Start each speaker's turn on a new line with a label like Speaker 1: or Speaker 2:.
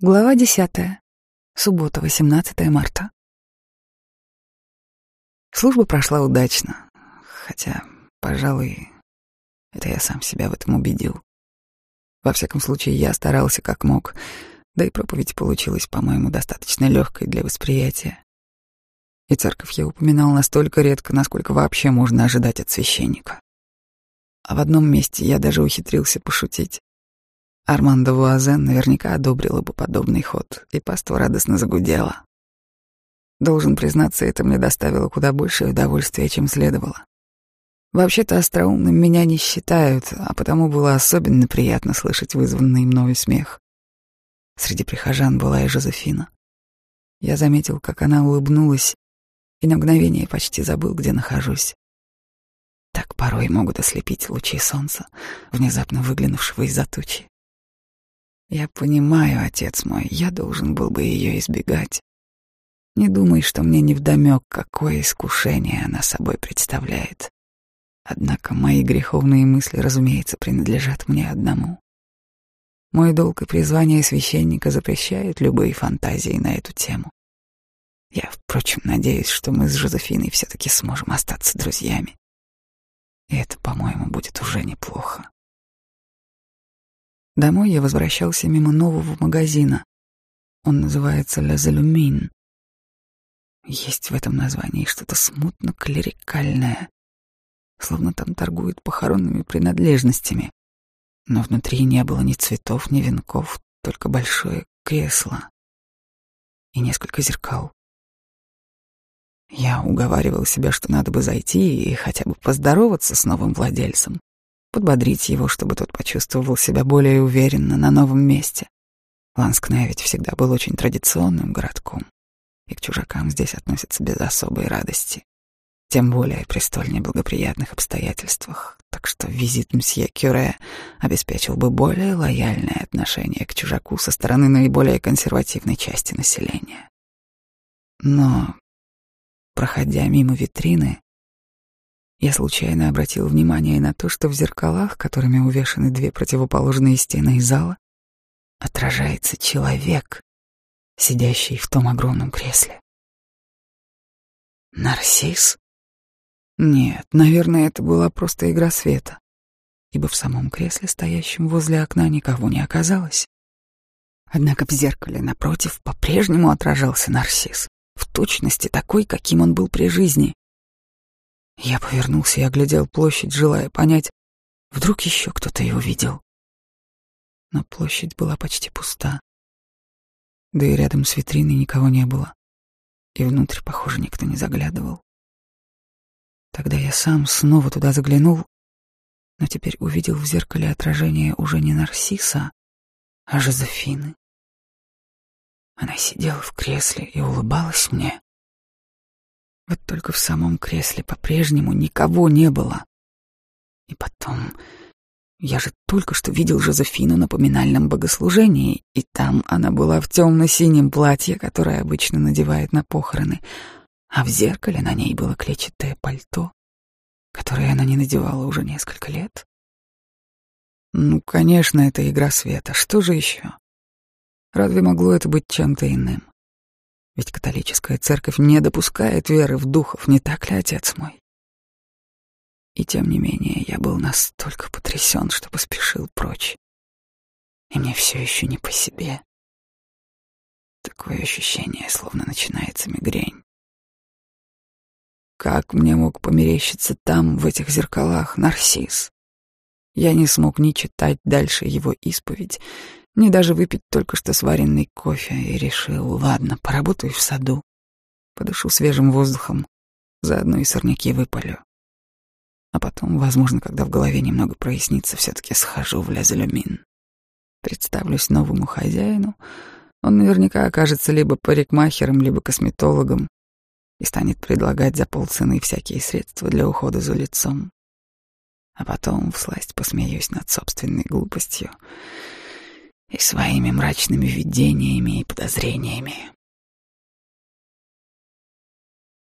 Speaker 1: Глава десятая. Суббота, 18 марта. Служба прошла удачно, хотя, пожалуй, это я сам себя в этом убедил. Во всяком случае, я старался как мог, да и проповедь получилась, по-моему, достаточно легкой для восприятия. И церковь я упоминал настолько редко, насколько вообще можно ожидать от священника. А в одном месте я даже ухитрился пошутить. Армандо Вуазен наверняка одобрила бы подобный ход, и паство радостно загудела. Должен признаться, это мне доставило куда большее удовольствие, чем следовало. Вообще-то остроумным меня не считают, а потому было особенно приятно слышать вызванный мною смех. Среди прихожан была и Жозефина. Я заметил, как она улыбнулась, и на мгновение почти забыл, где нахожусь. Так порой могут ослепить лучи солнца, внезапно выглянувшего из-за тучи. Я понимаю, отец мой, я должен был бы ее избегать. Не думай, что мне невдомек, какое искушение она собой представляет. Однако мои греховные мысли, разумеется, принадлежат мне одному. Мой долг и призвание священника запрещают любые фантазии на эту тему. Я, впрочем, надеюсь, что мы с Жозефиной все-таки сможем остаться друзьями. И это, по-моему, будет уже неплохо. Домой я возвращался мимо нового магазина. Он называется «Ля Залюмин». Есть в этом названии что-то смутно клерикальное, словно там торгуют похоронными принадлежностями. Но внутри не было ни цветов, ни венков, только большое кресло и несколько зеркал. Я уговаривал себя, что надо бы зайти и хотя бы поздороваться с новым владельцем подбодрить его, чтобы тот почувствовал себя более уверенно на новом месте. Ланскне ведь всегда был очень традиционным городком, и к чужакам здесь относятся без особой радости, тем более при столь неблагоприятных обстоятельствах, так что визит мсье Кюре обеспечил бы более лояльное отношение к чужаку со стороны наиболее консервативной части населения. Но, проходя мимо витрины, я случайно обратил внимание на то, что в зеркалах, которыми увешаны две противоположные стены зала, отражается человек, сидящий в том огромном кресле. Нарцисс? Нет, наверное, это была просто игра света, ибо в самом кресле, стоящем возле окна, никого не оказалось. Однако в зеркале напротив по-прежнему отражался нарцисс, в точности такой, каким он был при жизни. Я повернулся и оглядел площадь, желая понять, вдруг еще кто-то его видел. Но площадь была почти пуста. Да и рядом с витриной никого не было. И внутрь, похоже, никто не заглядывал. Тогда я сам снова туда заглянул, но теперь увидел в зеркале отражение уже не Нарсиса, а Жозефины. Она сидела в кресле и улыбалась мне. Вот только в самом кресле по-прежнему никого не было. И потом, я же только что видел Жозефину на поминальном богослужении, и там она была в темно-синем платье, которое обычно надевает на похороны, а в зеркале на ней было клетчатое пальто, которое она не надевала уже несколько лет. Ну, конечно, это игра света. Что же еще? Разве могло это быть чем-то иным? Ведь католическая церковь не допускает веры в духов, не так ли, отец мой? И тем не менее я был настолько потрясен, что поспешил прочь. И мне все еще не по себе. Такое ощущение, словно начинается мигрень. Как мне мог померещиться там, в этих зеркалах, нарцисс? Я не смог ни читать дальше его исповедь, не даже выпить только что сваренный кофе и решил, ладно, поработаю в саду, подышу свежим воздухом, заодно и сорняки выпалю. А потом, возможно, когда в голове немного прояснится, все-таки схожу в Лязелюмин. Представлюсь новому хозяину, он наверняка окажется либо парикмахером, либо косметологом и станет предлагать за полцены всякие средства для ухода за лицом. А потом всласть посмеюсь над собственной глупостью и своими мрачными видениями и подозрениями.